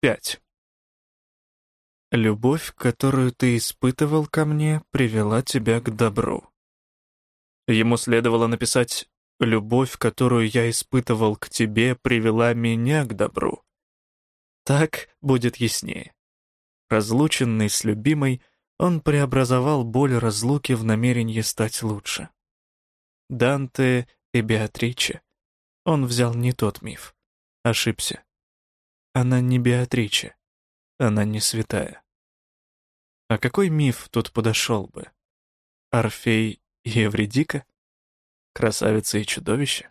5. Любовь, которую ты испытывал ко мне, привела тебя к добру. Ему следовало написать «Любовь, которую я испытывал к тебе, привела меня к добру». Так будет яснее. Разлученный с любимой, он преобразовал боль разлуки в намерение стать лучше. Данте и Беатриче. Он взял не тот миф. Ошибся. Она не Беатриче. Она не святая. А какой миф тут подошел бы? Орфей и Эвредика? Красавица и чудовище?